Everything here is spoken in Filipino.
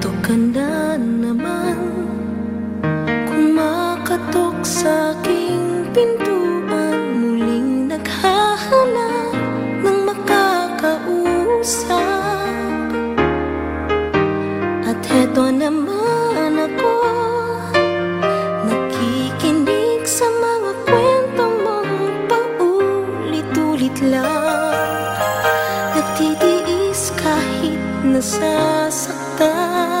Ito ka na naman sa aking pintuan. Muling naghahanap ng makakausap. At heto naman ako Nakikinig sa mga kwentong mong paulit-ulit lang. Nagtitiis kahit nasasakit kita